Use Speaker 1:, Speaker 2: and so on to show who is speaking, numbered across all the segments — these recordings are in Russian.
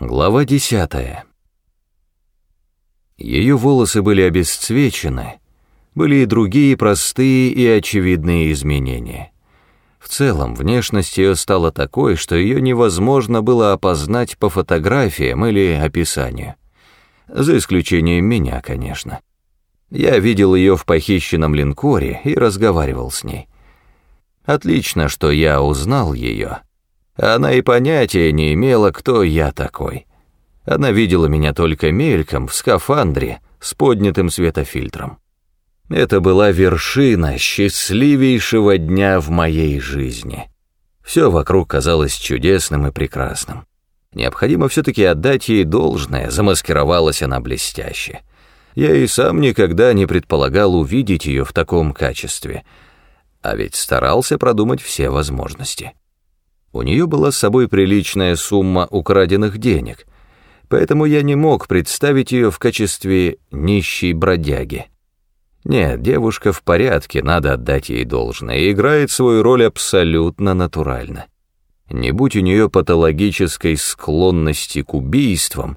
Speaker 1: Глава десятая. Ее волосы были обесцвечены, были и другие простые и очевидные изменения. В целом, внешность ее стала такой, что ее невозможно было опознать по фотографиям или описанию. За исключением меня, конечно. Я видел ее в похищенном линкоре и разговаривал с ней. Отлично, что я узнал ее, она и понятия не имела, кто я такой. Она видела меня только мельком, в скафандре, с поднятым светофильтром. Это была вершина счастливейшего дня в моей жизни. Все вокруг казалось чудесным и прекрасным. Необходимо все-таки отдать ей должное, замаскировалась она блестяще. Я и сам никогда не предполагал увидеть ее в таком качестве, а ведь старался продумать все возможности. У нее была с собой приличная сумма украденных денег, поэтому я не мог представить ее в качестве нищей бродяги. Нет, девушка в порядке, надо отдать ей должное, и играет свою роль абсолютно натурально. Не будь у нее патологической склонности к убийствам,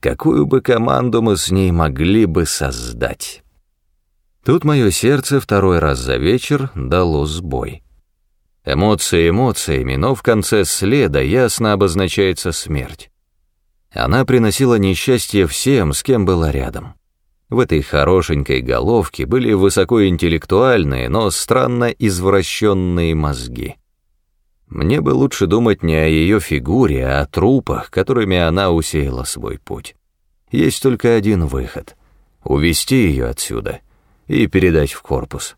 Speaker 1: какую бы команду мы с ней могли бы создать. Тут мое сердце второй раз за вечер дало сбой. Эмоции эмоциями, но в конце следа ясно обозначается смерть. Она приносила несчастье всем, с кем была рядом. В этой хорошенькой головке были высокоинтеллектуальные, но странно извращенные мозги. Мне бы лучше думать не о ее фигуре, а о трупах, которыми она усеяла свой путь. Есть только один выход — увести ее отсюда и передать в корпус.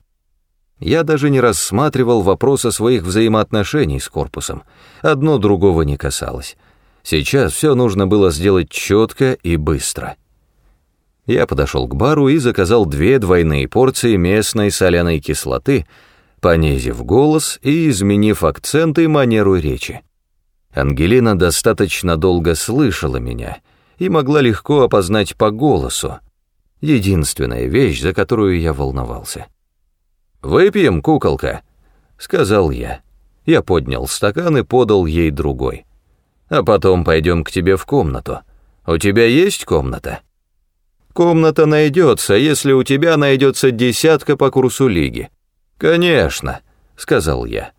Speaker 1: Я даже не рассматривал вопроса своих взаимоотношений с корпусом. Одно другого не касалось. Сейчас все нужно было сделать четко и быстро. Я подошел к бару и заказал две двойные порции местной соляной кислоты, понизив голос и изменив акцент и манеру речи. Ангелина достаточно долго слышала меня и могла легко опознать по голосу. Единственная вещь, за которую я волновался. «Выпьем, куколка», — сказал я. Я поднял стакан и подал ей другой. «А потом пойдем к тебе в комнату. У тебя есть комната?» «Комната найдется, если у тебя найдется десятка по курсу лиги». «Конечно», — сказал я.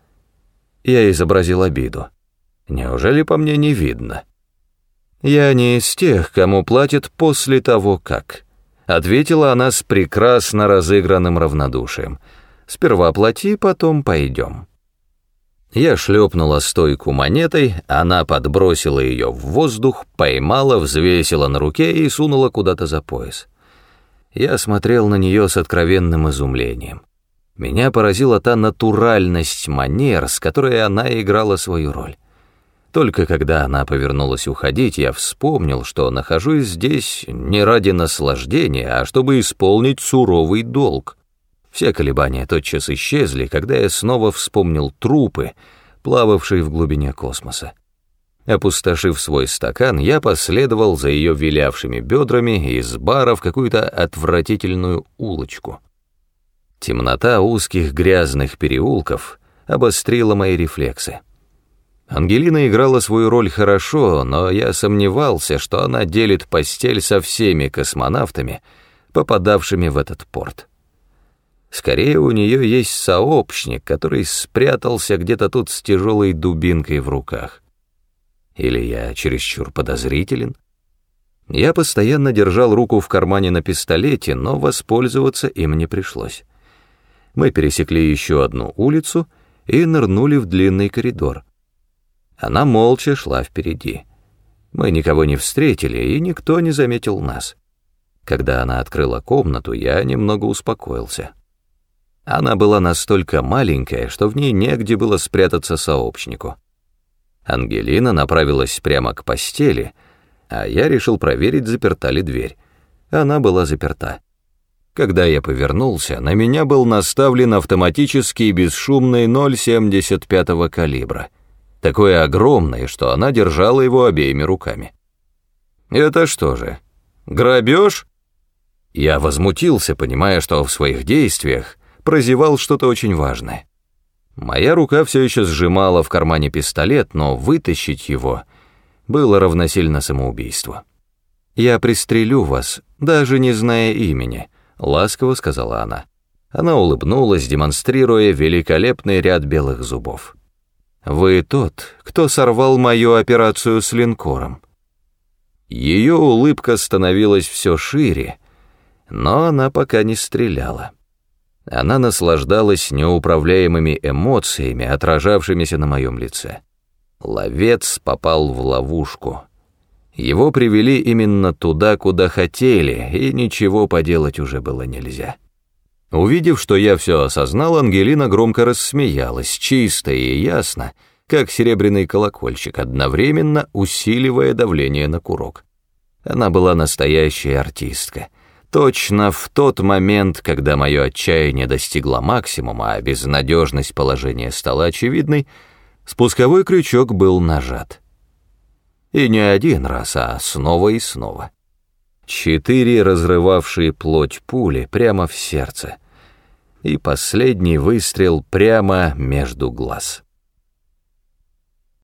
Speaker 1: Я изобразил обиду. «Неужели по мне не видно?» «Я не из тех, кому платят после того, как», — ответила она с прекрасно разыгранным равнодушием — Сперва плати, потом пойдем». Я шлепнула стойку монетой, она подбросила ее в воздух, поймала, взвесила на руке и сунула куда-то за пояс. Я смотрел на нее с откровенным изумлением. Меня поразила та натуральность манер, с которой она играла свою роль. Только когда она повернулась уходить, я вспомнил, что нахожусь здесь не ради наслаждения, а чтобы исполнить суровый долг — все колебания тотчас исчезли, когда я снова вспомнил трупы, плававшие в глубине космоса. Опустошив свой стакан, я последовал за ее вилявшими бедрами из бара в какую-то отвратительную улочку. Темнота узких грязных переулков обострила мои рефлексы. Ангелина играла свою роль хорошо, но я сомневался, что она делит постель со всеми космонавтами, попадавшими в этот порт. Скорее, у нее есть сообщник, который спрятался где-то тут с тяжелой дубинкой в руках. Или я чересчур подозрителен? Я постоянно держал руку в кармане на пистолете, но воспользоваться им не пришлось. Мы пересекли еще одну улицу и нырнули в длинный коридор. Она молча шла впереди. Мы никого не встретили, и никто не заметил нас. Когда она открыла комнату, я немного успокоился. Она была настолько маленькая, что в ней негде было спрятаться сообщнику. Ангелина направилась прямо к постели, а я решил проверить, заперта ли дверь. Она была заперта. Когда я повернулся, на меня был наставлен автоматический бесшумный 0,75 калибра. Такой огромный, что она держала его обеими руками. «Это что же, грабеж?» Я возмутился, понимая, что в своих действиях прозевал что-то очень важное. Моя рука все еще сжимала в кармане пистолет, но вытащить его было равносильно самоубийству. «Я пристрелю вас, даже не зная имени», — ласково сказала она. Она улыбнулась, демонстрируя великолепный ряд белых зубов. «Вы тот, кто сорвал мою операцию с линкором». Ее улыбка становилась все шире, но она пока не стреляла. Она наслаждалась неуправляемыми эмоциями, отражавшимися на моем лице. Ловец попал в ловушку. Его привели именно туда, куда хотели, и ничего поделать уже было нельзя. Увидев, что я все осознал, Ангелина громко рассмеялась, чисто и ясно, как серебряный колокольчик, одновременно усиливая давление на курок. Она была настоящая артистка. Точно в тот момент, когда мое отчаяние достигло максимума, а безнадежность положения стала очевидной, спусковой крючок был нажат. И не один раз, а снова и снова. Четыре разрывавшие плоть пули прямо в сердце. И последний выстрел прямо между глаз.